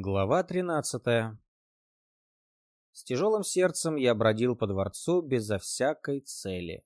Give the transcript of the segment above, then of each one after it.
Глава 13. С тяжелым сердцем я бродил по дворцу безо всякой цели.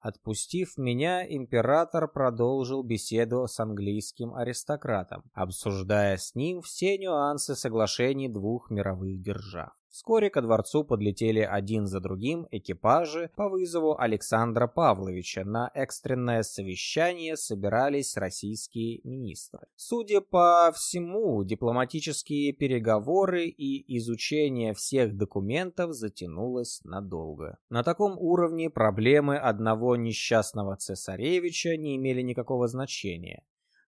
Отпустив меня, император продолжил беседу с английским аристократом, обсуждая с ним все нюансы соглашений двух мировых держав. Вскоре ко дворцу подлетели один за другим экипажи по вызову Александра Павловича. На экстренное совещание собирались российские министры. Судя по всему, дипломатические переговоры и изучение всех документов затянулось надолго. На таком уровне проблемы одного несчастного цесаревича не имели никакого значения.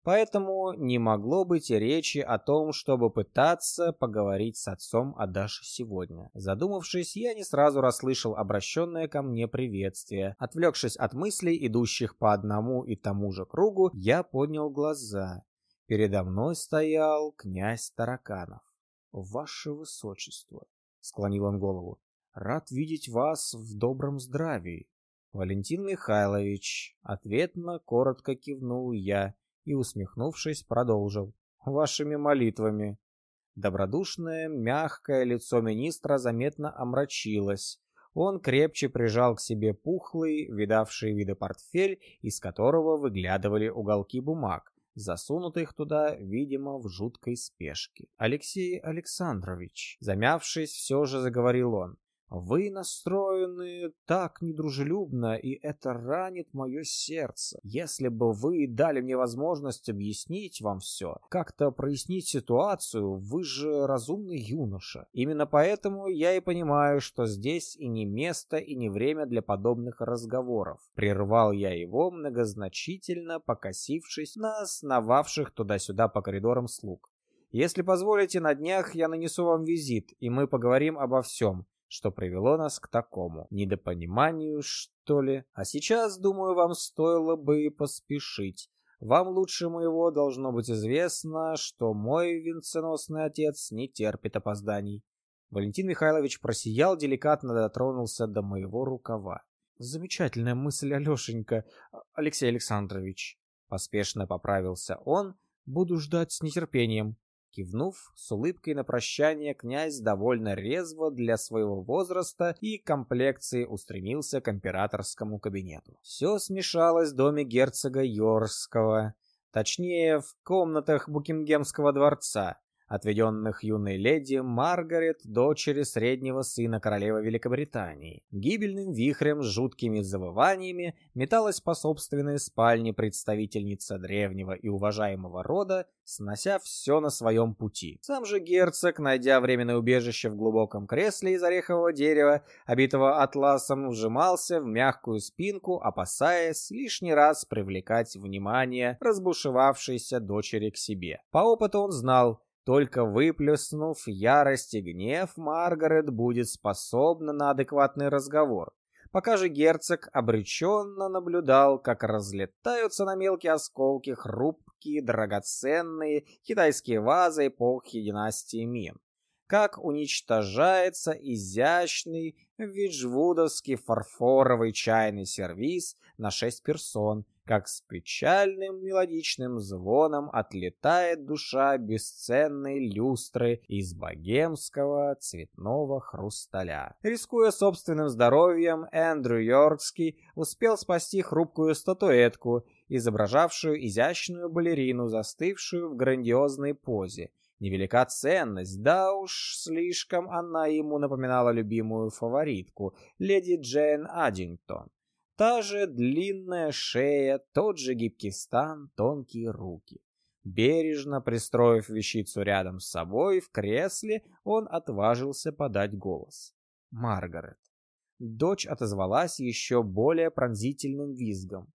Поэтому не могло быть и речи о том, чтобы пытаться поговорить с отцом о Даше сегодня. Задумавшись, я не сразу расслышал обращенное ко мне приветствие. Отвлекшись от мыслей, идущих по одному и тому же кругу, я поднял глаза. Передо мной стоял князь Тараканов. «Ваше Высочество», — склонил он голову, — «рад видеть вас в добром здравии». «Валентин Михайлович», — ответно коротко кивнул я, — и, усмехнувшись, продолжил. «Вашими молитвами». Добродушное, мягкое лицо министра заметно омрачилось. Он крепче прижал к себе пухлый, видавший виды портфель, из которого выглядывали уголки бумаг, засунутых туда, видимо, в жуткой спешке. «Алексей Александрович», замявшись, все же заговорил он, вы настроены так недружелюбно, и это ранит мое сердце. Если бы вы дали мне возможность объяснить вам все, как-то прояснить ситуацию, вы же разумный юноша. Именно поэтому я и понимаю, что здесь и не место, и не время для подобных разговоров. Прервал я его, многозначительно покосившись на основавших туда-сюда по коридорам слуг. Если позволите, на днях я нанесу вам визит, и мы поговорим обо всем что привело нас к такому недопониманию, что ли. А сейчас, думаю, вам стоило бы поспешить. Вам лучше моего должно быть известно, что мой венценосный отец не терпит опозданий. Валентин Михайлович просиял, деликатно дотронулся до моего рукава. Замечательная мысль, Алешенька, Алексей Александрович. Поспешно поправился он. Буду ждать с нетерпением. Кивнув, с улыбкой на прощание, князь довольно резво для своего возраста и комплекции устремился к императорскому кабинету. Все смешалось в доме герцога Йорского, точнее, в комнатах Букингемского дворца отведенных юной леди Маргарет, дочери среднего сына королевы Великобритании. Гибельным вихрем с жуткими завываниями металась по собственной спальне представительница древнего и уважаемого рода, снося все на своем пути. Сам же герцог, найдя временное убежище в глубоком кресле из орехового дерева, обитого атласом, вжимался в мягкую спинку, опасаясь лишний раз привлекать внимание разбушевавшейся дочери к себе. По опыту он знал, только выплеснув ярость и гнев, Маргарет будет способна на адекватный разговор. Пока же герцог обреченно наблюдал, как разлетаются на мелкие осколки хрупкие, драгоценные китайские вазы эпохи династии Мин. Как уничтожается изящный виджвудовский фарфоровый чайный сервиз на шесть персон – как с печальным мелодичным звоном отлетает душа бесценной люстры из богемского цветного хрусталя. Рискуя собственным здоровьем, Эндрю Йоркский успел спасти хрупкую статуэтку, изображавшую изящную балерину, застывшую в грандиозной позе. Невелика ценность, да уж слишком она ему напоминала любимую фаворитку, леди Джейн Аддингтон. Та же длинная шея, тот же гибкий стан, тонкие руки. Бережно пристроив вещицу рядом с собой в кресле, он отважился подать голос. «Маргарет». Дочь отозвалась еще более пронзительным визгом.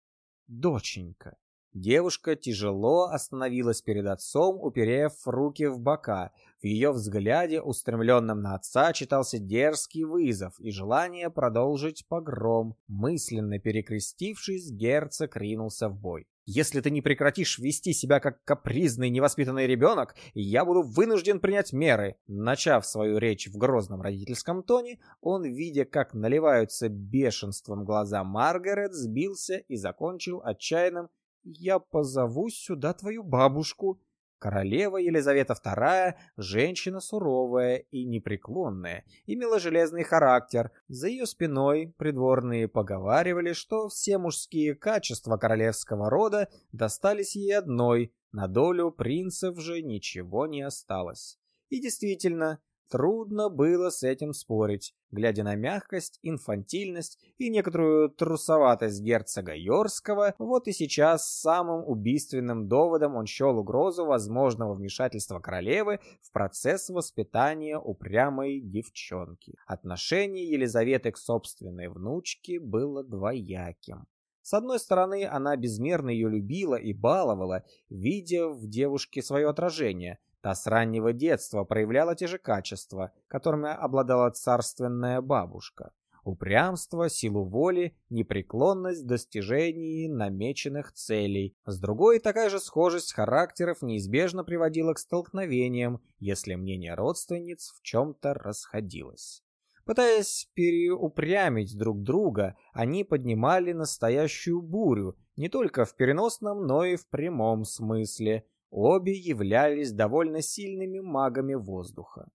«Доченька». Девушка тяжело остановилась перед отцом, уперев руки в бока. В ее взгляде, устремленном на отца, читался дерзкий вызов и желание продолжить погром. Мысленно перекрестившись, герцог ринулся в бой. «Если ты не прекратишь вести себя как капризный невоспитанный ребенок, я буду вынужден принять меры». Начав свою речь в грозном родительском тоне, он, видя, как наливаются бешенством глаза Маргарет, сбился и закончил отчаянным я позову сюда твою бабушку. Королева Елизавета II – женщина суровая и непреклонная, имела железный характер. За ее спиной придворные поговаривали, что все мужские качества королевского рода достались ей одной, на долю принцев же ничего не осталось. И действительно, Трудно было с этим спорить, глядя на мягкость, инфантильность и некоторую трусоватость герцога Йорского, вот и сейчас самым убийственным доводом он счел угрозу возможного вмешательства королевы в процесс воспитания упрямой девчонки. Отношение Елизаветы к собственной внучке было двояким. С одной стороны, она безмерно ее любила и баловала, видя в девушке свое отражение – Та с раннего детства проявляла те же качества, которыми обладала царственная бабушка. Упрямство, силу воли, непреклонность в достижении намеченных целей. С другой, такая же схожесть характеров неизбежно приводила к столкновениям, если мнение родственниц в чем-то расходилось. Пытаясь переупрямить друг друга, они поднимали настоящую бурю, не только в переносном, но и в прямом смысле – Обе являлись довольно сильными магами воздуха.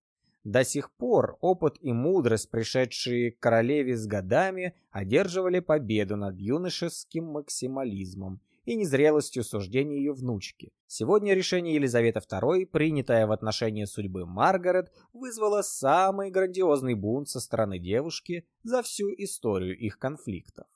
До сих пор опыт и мудрость, пришедшие к королеве с годами, одерживали победу над юношеским максимализмом и незрелостью суждений ее внучки. Сегодня решение Елизаветы II, принятое в отношении судьбы Маргарет, вызвало самый грандиозный бунт со стороны девушки за всю историю их конфликтов.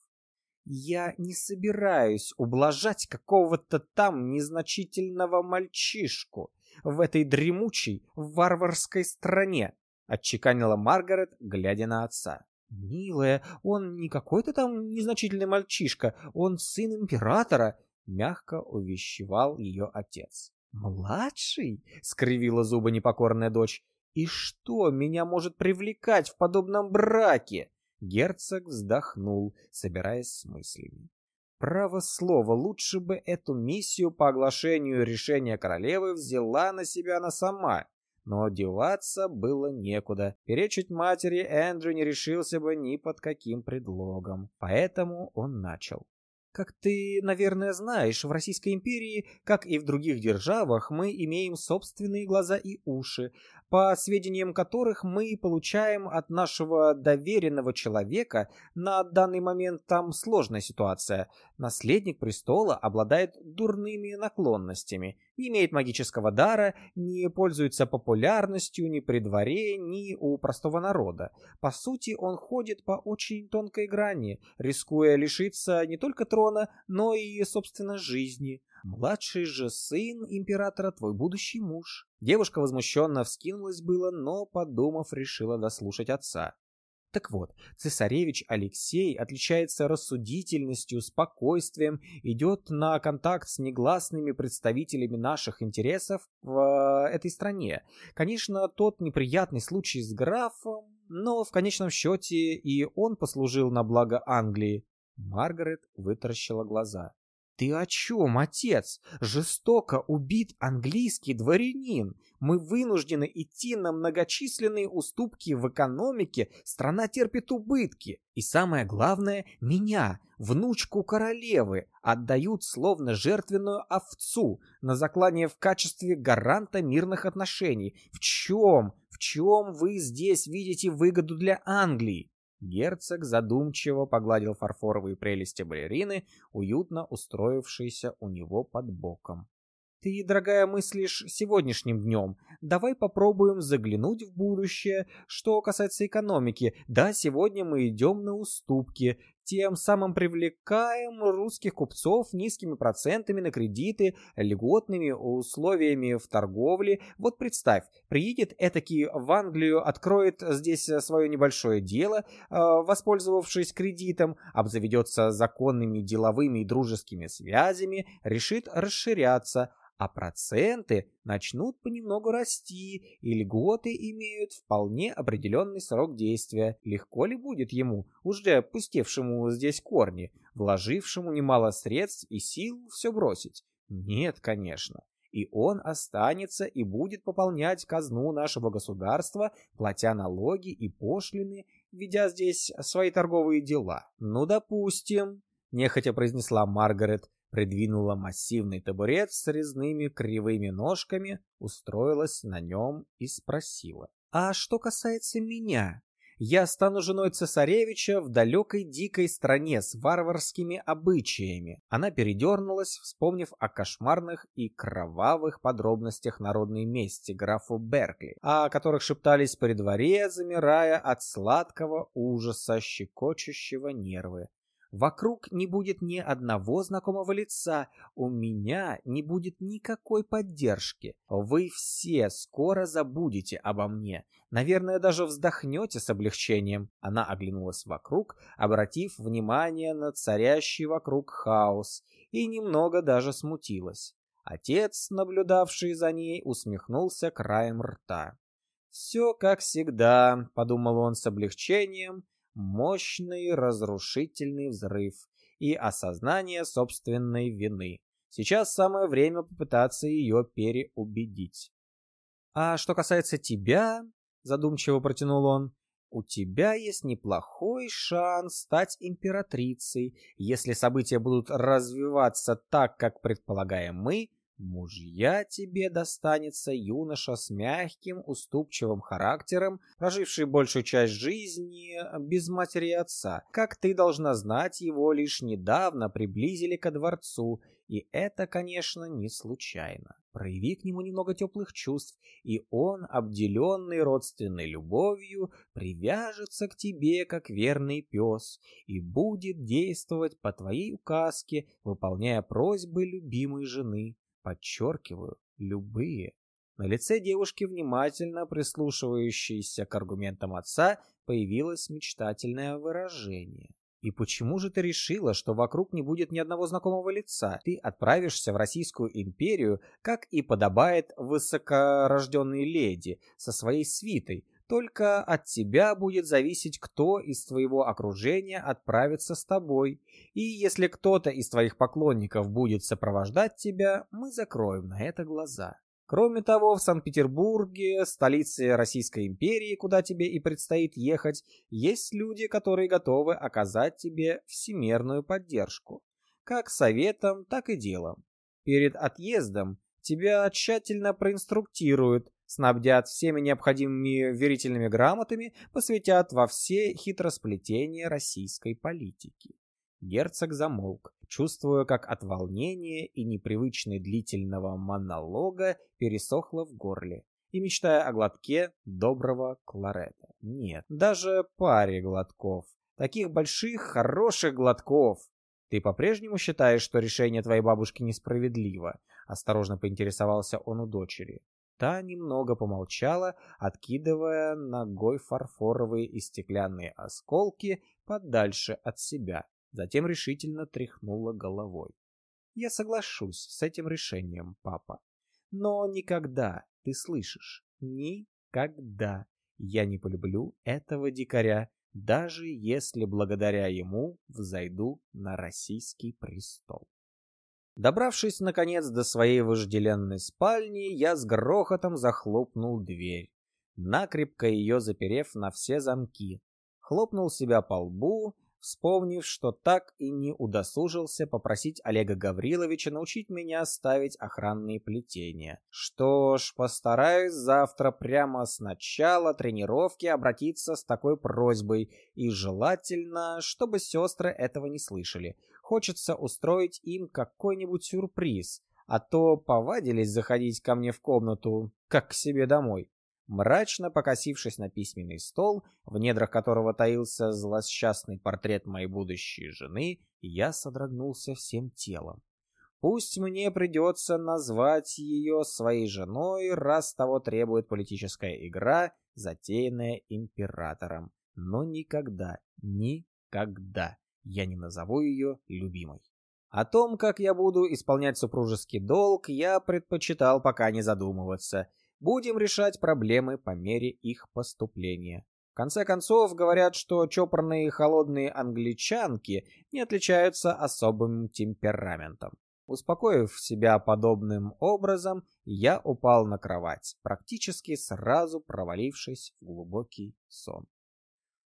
Я не собираюсь ублажать какого-то там незначительного мальчишку в этой дремучей варварской стране, отчеканила Маргарет, глядя на отца. Милая, он не какой-то там незначительный мальчишка, он сын императора, мягко увещевал ее отец. Младший? скривила зубы непокорная дочь. И что меня может привлекать в подобном браке? Герцог вздохнул, собираясь с мыслями. Право слово, лучше бы эту миссию по оглашению решения королевы взяла на себя она сама. Но деваться было некуда. Перечить матери Эндрю не решился бы ни под каким предлогом. Поэтому он начал. Как ты, наверное, знаешь, в Российской империи, как и в других державах, мы имеем собственные глаза и уши, по сведениям которых мы получаем от нашего доверенного человека, на данный момент там сложная ситуация. Наследник престола обладает дурными наклонностями, имеет магического дара, не пользуется популярностью ни при дворе, ни у простого народа. По сути, он ходит по очень тонкой грани, рискуя лишиться не только трона, но и, собственно, жизни. Младший же сын императора твой будущий муж. Девушка возмущенно вскинулась было, но, подумав, решила дослушать отца. Так вот, цесаревич Алексей отличается рассудительностью, спокойствием, идет на контакт с негласными представителями наших интересов в э, этой стране. Конечно, тот неприятный случай с графом, но в конечном счете и он послужил на благо Англии. Маргарет вытаращила глаза. «Ты о чем, отец? Жестоко убит английский дворянин. Мы вынуждены идти на многочисленные уступки в экономике, страна терпит убытки. И самое главное, меня, внучку королевы, отдают словно жертвенную овцу на заклание в качестве гаранта мирных отношений. В чем, в чем вы здесь видите выгоду для Англии? Герцог задумчиво погладил фарфоровые прелести балерины, уютно устроившейся у него под боком. Ты, дорогая, мыслишь сегодняшним днем. Давай попробуем заглянуть в будущее. Что касается экономики, да, сегодня мы идем на уступки. Тем самым привлекаем русских купцов низкими процентами на кредиты, льготными условиями в торговле. Вот представь, приедет этакий в Англию, откроет здесь свое небольшое дело, а, воспользовавшись кредитом, обзаведется законными деловыми и дружескими связями, решит расширяться, а проценты начнут понемногу расти, и льготы имеют вполне определенный срок действия. Легко ли будет ему, уже пустевшему здесь корни, вложившему немало средств и сил, все бросить? Нет, конечно. И он останется и будет пополнять казну нашего государства, платя налоги и пошлины, ведя здесь свои торговые дела. Ну, допустим, нехотя произнесла Маргарет, придвинула массивный табурет с резными кривыми ножками, устроилась на нем и спросила. «А что касается меня? Я стану женой цесаревича в далекой дикой стране с варварскими обычаями». Она передернулась, вспомнив о кошмарных и кровавых подробностях народной мести графу Беркли, о которых шептались при дворе, замирая от сладкого ужаса, щекочущего нервы. Вокруг не будет ни одного знакомого лица, у меня не будет никакой поддержки. Вы все скоро забудете обо мне. Наверное, даже вздохнете с облегчением. Она оглянулась вокруг, обратив внимание на царящий вокруг хаос, и немного даже смутилась. Отец, наблюдавший за ней, усмехнулся краем рта. «Все как всегда», — подумал он с облегчением, — мощный разрушительный взрыв и осознание собственной вины. Сейчас самое время попытаться ее переубедить. «А что касается тебя», — задумчиво протянул он, — «у тебя есть неплохой шанс стать императрицей, если события будут развиваться так, как предполагаем мы, Мужья тебе достанется юноша с мягким, уступчивым характером, проживший большую часть жизни без матери и отца. Как ты должна знать, его лишь недавно приблизили ко дворцу, и это, конечно, не случайно. Прояви к нему немного теплых чувств, и он, обделенный родственной любовью, привяжется к тебе, как верный пес, и будет действовать по твоей указке, выполняя просьбы любимой жены. Подчеркиваю, любые. На лице девушки, внимательно прислушивающейся к аргументам отца, появилось мечтательное выражение. «И почему же ты решила, что вокруг не будет ни одного знакомого лица? Ты отправишься в Российскую империю, как и подобает высокорожденной леди, со своей свитой, только от тебя будет зависеть, кто из твоего окружения отправится с тобой. И если кто-то из твоих поклонников будет сопровождать тебя, мы закроем на это глаза. Кроме того, в Санкт-Петербурге, столице Российской империи, куда тебе и предстоит ехать, есть люди, которые готовы оказать тебе всемерную поддержку. Как советом, так и делом. Перед отъездом тебя тщательно проинструктируют, снабдят всеми необходимыми верительными грамотами, посвятят во все хитросплетения российской политики. Герцог замолк, чувствуя, как от волнения и непривычной длительного монолога пересохло в горле, и мечтая о глотке доброго кларета. Нет, даже паре глотков. Таких больших, хороших глотков. Ты по-прежнему считаешь, что решение твоей бабушки несправедливо? Осторожно поинтересовался он у дочери. Та немного помолчала, откидывая ногой фарфоровые и стеклянные осколки подальше от себя. Затем решительно тряхнула головой. «Я соглашусь с этим решением, папа. Но никогда, ты слышишь, никогда я не полюблю этого дикаря, даже если благодаря ему взойду на российский престол». Добравшись, наконец, до своей вожделенной спальни, я с грохотом захлопнул дверь, накрепко ее заперев на все замки. Хлопнул себя по лбу, вспомнив, что так и не удосужился попросить Олега Гавриловича научить меня ставить охранные плетения. Что ж, постараюсь завтра прямо с начала тренировки обратиться с такой просьбой, и желательно, чтобы сестры этого не слышали. Хочется устроить им какой-нибудь сюрприз, а то повадились заходить ко мне в комнату, как к себе домой. Мрачно покосившись на письменный стол, в недрах которого таился злосчастный портрет моей будущей жены, я содрогнулся всем телом. Пусть мне придется назвать ее своей женой, раз того требует политическая игра, затеянная императором. Но никогда, никогда я не назову ее любимой. О том, как я буду исполнять супружеский долг, я предпочитал пока не задумываться. Будем решать проблемы по мере их поступления. В конце концов, говорят, что чопорные холодные англичанки не отличаются особым темпераментом. Успокоив себя подобным образом, я упал на кровать, практически сразу провалившись в глубокий сон.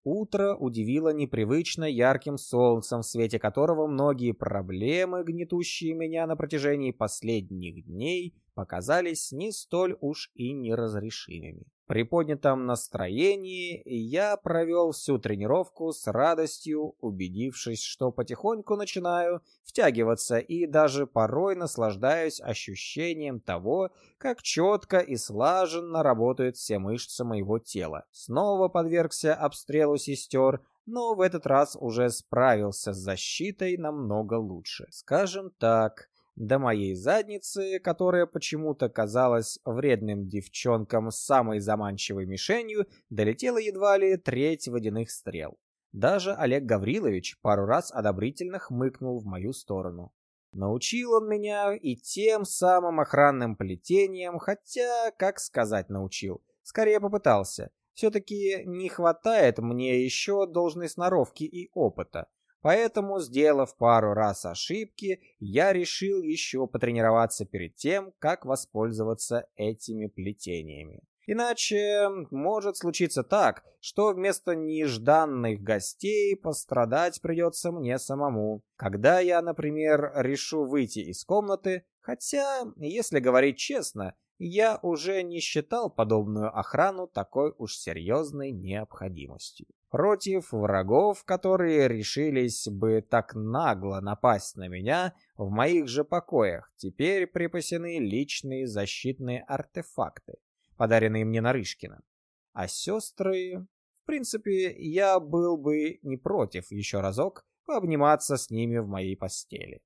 Утро удивило непривычно ярким солнцем, в свете которого многие проблемы, гнетущие меня на протяжении последних дней, показались не столь уж и неразрешимыми. При поднятом настроении я провел всю тренировку с радостью, убедившись, что потихоньку начинаю втягиваться и даже порой наслаждаюсь ощущением того, как четко и слаженно работают все мышцы моего тела. Снова подвергся обстрелу сестер, но в этот раз уже справился с защитой намного лучше. Скажем так, до моей задницы, которая почему-то казалась вредным девчонкам самой заманчивой мишенью, долетела едва ли треть водяных стрел. Даже Олег Гаврилович пару раз одобрительно хмыкнул в мою сторону. Научил он меня и тем самым охранным плетением, хотя, как сказать, научил. Скорее попытался. Все-таки не хватает мне еще должной сноровки и опыта. Поэтому, сделав пару раз ошибки, я решил еще потренироваться перед тем, как воспользоваться этими плетениями. Иначе может случиться так, что вместо нежданных гостей пострадать придется мне самому. Когда я, например, решу выйти из комнаты, хотя, если говорить честно, я уже не считал подобную охрану такой уж серьезной необходимостью. Против врагов, которые решились бы так нагло напасть на меня, в моих же покоях теперь припасены личные защитные артефакты, подаренные мне Нарышкиным. А сестры... В принципе, я был бы не против еще разок пообниматься с ними в моей постели.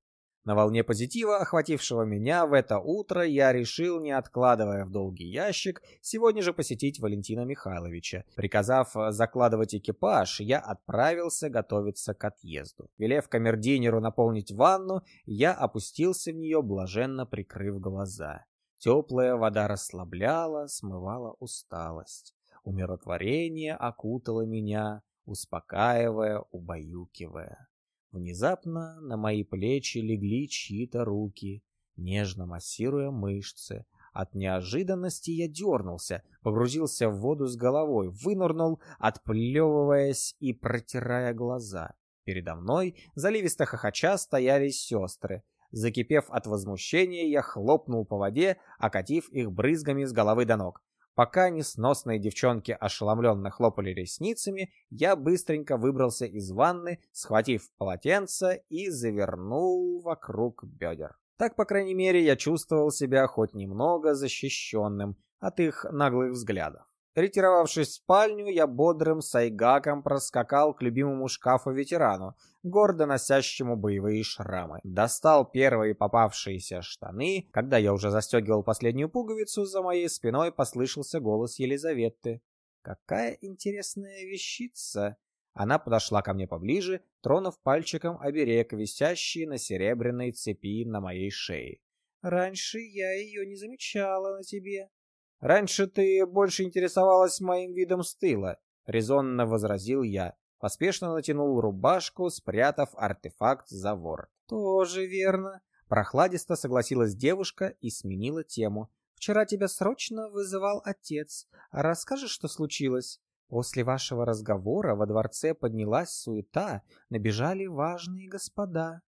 На волне позитива, охватившего меня в это утро, я решил, не откладывая в долгий ящик, сегодня же посетить Валентина Михайловича. Приказав закладывать экипаж, я отправился готовиться к отъезду. Велев камердинеру наполнить ванну, я опустился в нее, блаженно прикрыв глаза. Теплая вода расслабляла, смывала усталость. Умиротворение окутало меня, успокаивая, убаюкивая. Внезапно на мои плечи легли чьи-то руки, нежно массируя мышцы. От неожиданности я дернулся, погрузился в воду с головой, вынырнул, отплевываясь и протирая глаза. Передо мной, заливисто хохоча, стояли сестры. Закипев от возмущения, я хлопнул по воде, окатив их брызгами с головы до ног. Пока несносные девчонки ошеломленно хлопали ресницами, я быстренько выбрался из ванны, схватив полотенце и завернул вокруг бедер. Так, по крайней мере, я чувствовал себя хоть немного защищенным от их наглых взглядов. Ретировавшись в спальню, я бодрым сайгаком проскакал к любимому шкафу-ветерану, гордо носящему боевые шрамы. Достал первые попавшиеся штаны. Когда я уже застегивал последнюю пуговицу, за моей спиной послышался голос Елизаветы. «Какая интересная вещица!» Она подошла ко мне поближе, тронув пальчиком оберег, висящий на серебряной цепи на моей шее. «Раньше я ее не замечала на тебе». «Раньше ты больше интересовалась моим видом с тыла», — резонно возразил я. Поспешно натянул рубашку, спрятав артефакт за ворот. «Тоже верно», — прохладисто согласилась девушка и сменила тему. «Вчера тебя срочно вызывал отец. Расскажешь, что случилось?» После вашего разговора во дворце поднялась суета, набежали важные господа.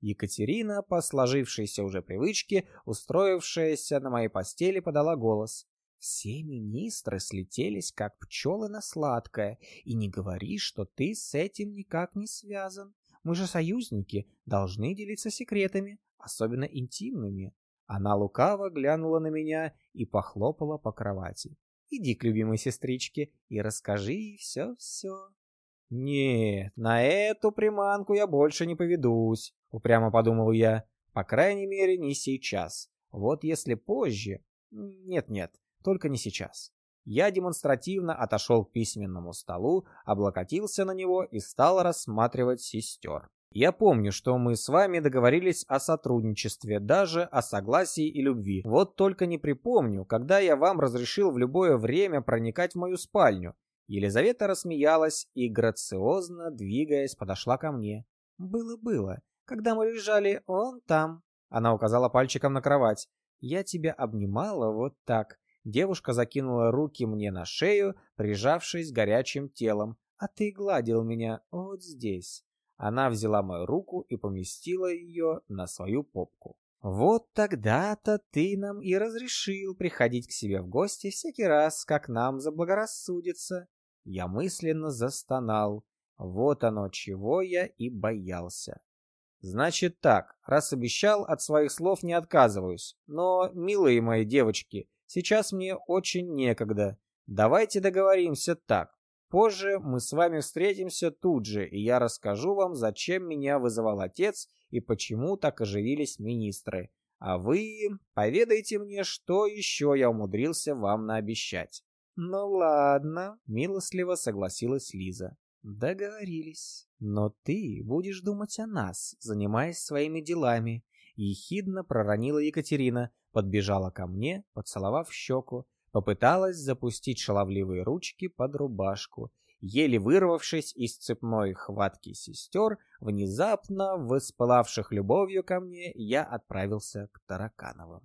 Екатерина, по сложившейся уже привычке, устроившаяся на моей постели, подала голос. Все министры слетелись, как пчелы на сладкое, и не говори, что ты с этим никак не связан. Мы же союзники, должны делиться секретами, особенно интимными. Она лукаво глянула на меня и похлопала по кровати. Иди к любимой сестричке и расскажи ей все-все. Нет, на эту приманку я больше не поведусь, упрямо подумал я. По крайней мере, не сейчас. Вот если позже... Нет-нет, только не сейчас. Я демонстративно отошел к письменному столу, облокотился на него и стал рассматривать сестер. Я помню, что мы с вами договорились о сотрудничестве, даже о согласии и любви. Вот только не припомню, когда я вам разрешил в любое время проникать в мою спальню. Елизавета рассмеялась и, грациозно двигаясь, подошла ко мне. «Было-было, когда мы лежали вон там». Она указала пальчиком на кровать. «Я тебя обнимала вот так. Девушка закинула руки мне на шею, прижавшись горячим телом. а ты гладил меня вот здесь. Она взяла мою руку и поместила ее на свою попку. Вот тогда-то ты нам и разрешил приходить к себе в гости всякий раз, как нам заблагорассудится. Я мысленно застонал. Вот оно, чего я и боялся. Значит так, раз обещал, от своих слов не отказываюсь. Но, милые мои девочки, сейчас мне очень некогда. Давайте договоримся так. Позже мы с вами встретимся тут же, и я расскажу вам, зачем меня вызывал отец и почему так оживились министры. А вы поведайте мне, что еще я умудрился вам наобещать. Ну ладно, милостливо согласилась Лиза. Договорились. Но ты будешь думать о нас, занимаясь своими делами. Ехидно проронила Екатерина, подбежала ко мне, поцеловав щеку, Попыталась запустить шаловливые ручки под рубашку. Еле вырвавшись из цепной хватки сестер, внезапно воспылавших любовью ко мне, я отправился к Таракановым.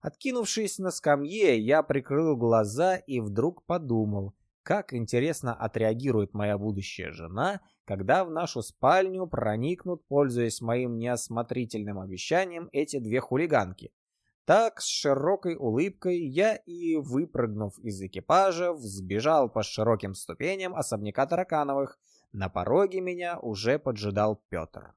Откинувшись на скамье, я прикрыл глаза и вдруг подумал, как интересно отреагирует моя будущая жена, когда в нашу спальню проникнут, пользуясь моим неосмотрительным обещанием, эти две хулиганки. Так, с широкой улыбкой я и, выпрыгнув из экипажа, взбежал по широким ступеням особняка Таракановых. На пороге меня уже поджидал Петр.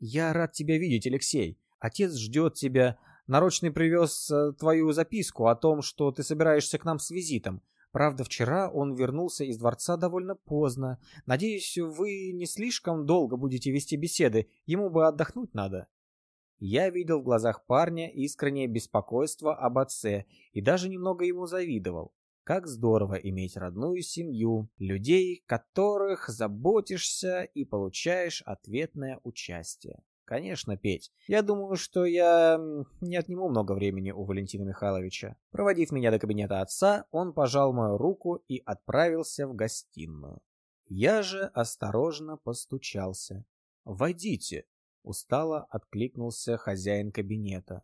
«Я рад тебя видеть, Алексей. Отец ждет тебя. Нарочный привез э, твою записку о том, что ты собираешься к нам с визитом. Правда, вчера он вернулся из дворца довольно поздно. Надеюсь, вы не слишком долго будете вести беседы. Ему бы отдохнуть надо». Я видел в глазах парня искреннее беспокойство об отце и даже немного ему завидовал. Как здорово иметь родную семью, людей, которых заботишься и получаешь ответное участие. Конечно, Петь. Я думаю, что я не отниму много времени у Валентина Михайловича. Проводив меня до кабинета отца, он пожал мою руку и отправился в гостиную. Я же осторожно постучался. «Войдите», Устало откликнулся хозяин кабинета.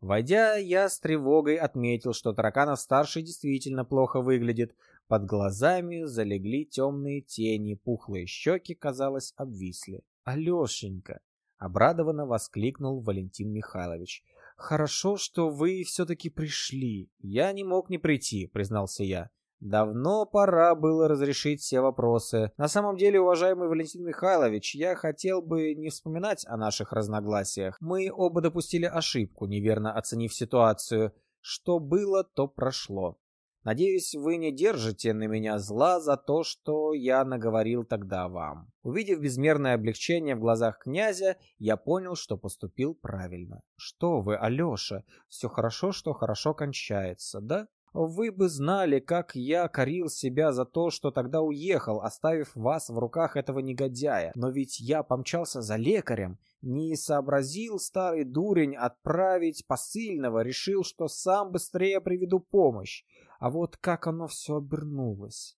Войдя, я с тревогой отметил, что Тараканов-старший действительно плохо выглядит. Под глазами залегли темные тени, пухлые щеки, казалось, обвисли. «Алешенька!» — обрадованно воскликнул Валентин Михайлович. «Хорошо, что вы все-таки пришли. Я не мог не прийти», — признался я. Давно пора было разрешить все вопросы. На самом деле, уважаемый Валентин Михайлович, я хотел бы не вспоминать о наших разногласиях. Мы оба допустили ошибку, неверно оценив ситуацию. Что было, то прошло. Надеюсь, вы не держите на меня зла за то, что я наговорил тогда вам. Увидев безмерное облегчение в глазах князя, я понял, что поступил правильно. Что вы, Алёша, все хорошо, что хорошо кончается, да? Вы бы знали, как я корил себя за то, что тогда уехал, оставив вас в руках этого негодяя. Но ведь я помчался за лекарем, не сообразил старый дурень отправить посыльного, решил, что сам быстрее приведу помощь. А вот как оно все обернулось.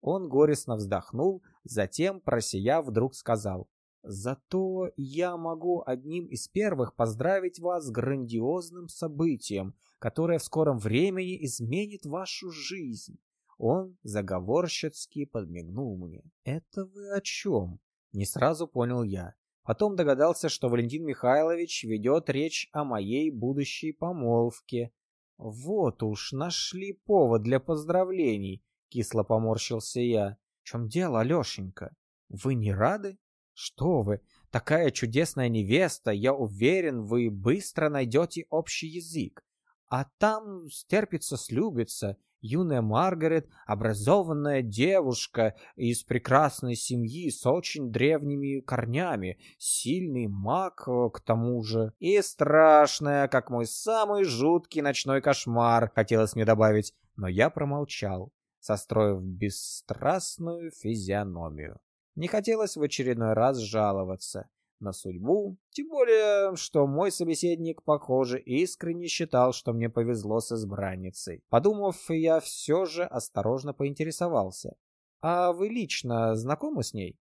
Он горестно вздохнул, затем, просияв, вдруг сказал. Зато я могу одним из первых поздравить вас с грандиозным событием, которое в скором времени изменит вашу жизнь. Он заговорщицки подмигнул мне. Это вы о чем? Не сразу понял я. Потом догадался, что Валентин Михайлович ведет речь о моей будущей помолвке. Вот уж нашли повод для поздравлений, кисло поморщился я. В чем дело, Алешенька? Вы не рады? Что вы, такая чудесная невеста, я уверен, вы быстро найдете общий язык. А там стерпится, слюбится. Юная Маргарет, образованная девушка из прекрасной семьи с очень древними корнями, сильный маг к тому же. И страшная, как мой самый жуткий ночной кошмар, хотелось мне добавить, но я промолчал, состроив бесстрастную физиономию. Не хотелось в очередной раз жаловаться на судьбу, тем более, что мой собеседник, похоже, искренне считал, что мне повезло с избранницей. Подумав, я все же осторожно поинтересовался. «А вы лично знакомы с ней?»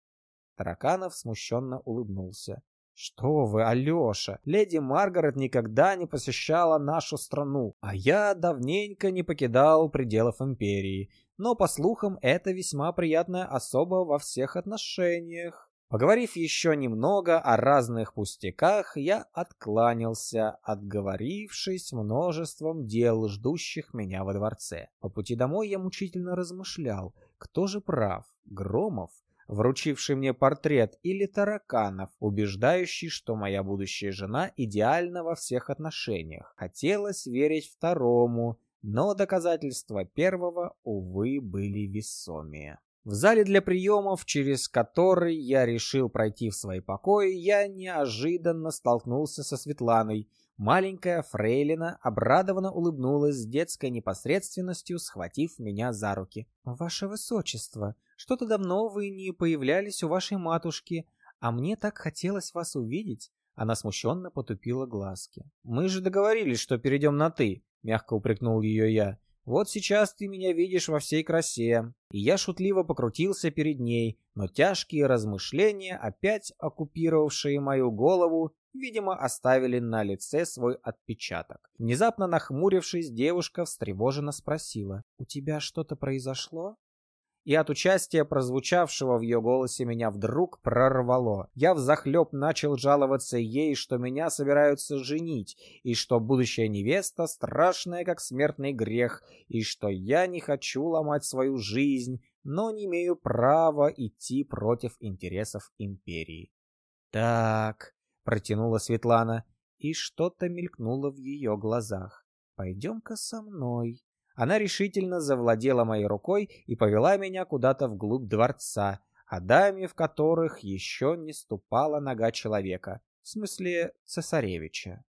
Тараканов смущенно улыбнулся. «Что вы, Алёша, леди Маргарет никогда не посещала нашу страну, а я давненько не покидал пределов империи. Но, по слухам, это весьма приятная особа во всех отношениях». Поговорив еще немного о разных пустяках, я откланялся, отговорившись множеством дел, ждущих меня во дворце. По пути домой я мучительно размышлял, кто же прав, Громов, вручивший мне портрет, или Тараканов, убеждающий, что моя будущая жена идеальна во всех отношениях. Хотелось верить второму, но доказательства первого, увы, были весомее. В зале для приемов, через который я решил пройти в свои покои, я неожиданно столкнулся со Светланой. Маленькая фрейлина обрадованно улыбнулась с детской непосредственностью, схватив меня за руки. «Ваше Высочество, что-то давно вы не появлялись у вашей матушки, а мне так хотелось вас увидеть». Она смущенно потупила глазки. «Мы же договорились, что перейдем на «ты», — мягко упрекнул ее я. Вот сейчас ты меня видишь во всей красе. И я шутливо покрутился перед ней, но тяжкие размышления, опять оккупировавшие мою голову, видимо, оставили на лице свой отпечаток. Внезапно нахмурившись, девушка встревоженно спросила, «У тебя что-то произошло?» И от участия прозвучавшего в ее голосе меня вдруг прорвало. Я взахлеб начал жаловаться ей, что меня собираются женить, и что будущая невеста страшная, как смертный грех, и что я не хочу ломать свою жизнь, но не имею права идти против интересов империи. «Так», — протянула Светлана, и что-то мелькнуло в ее глазах. «Пойдем-ка со мной». Она решительно завладела моей рукой и повела меня куда-то вглубь дворца, а даме в которых еще не ступала нога человека, в смысле цесаревича.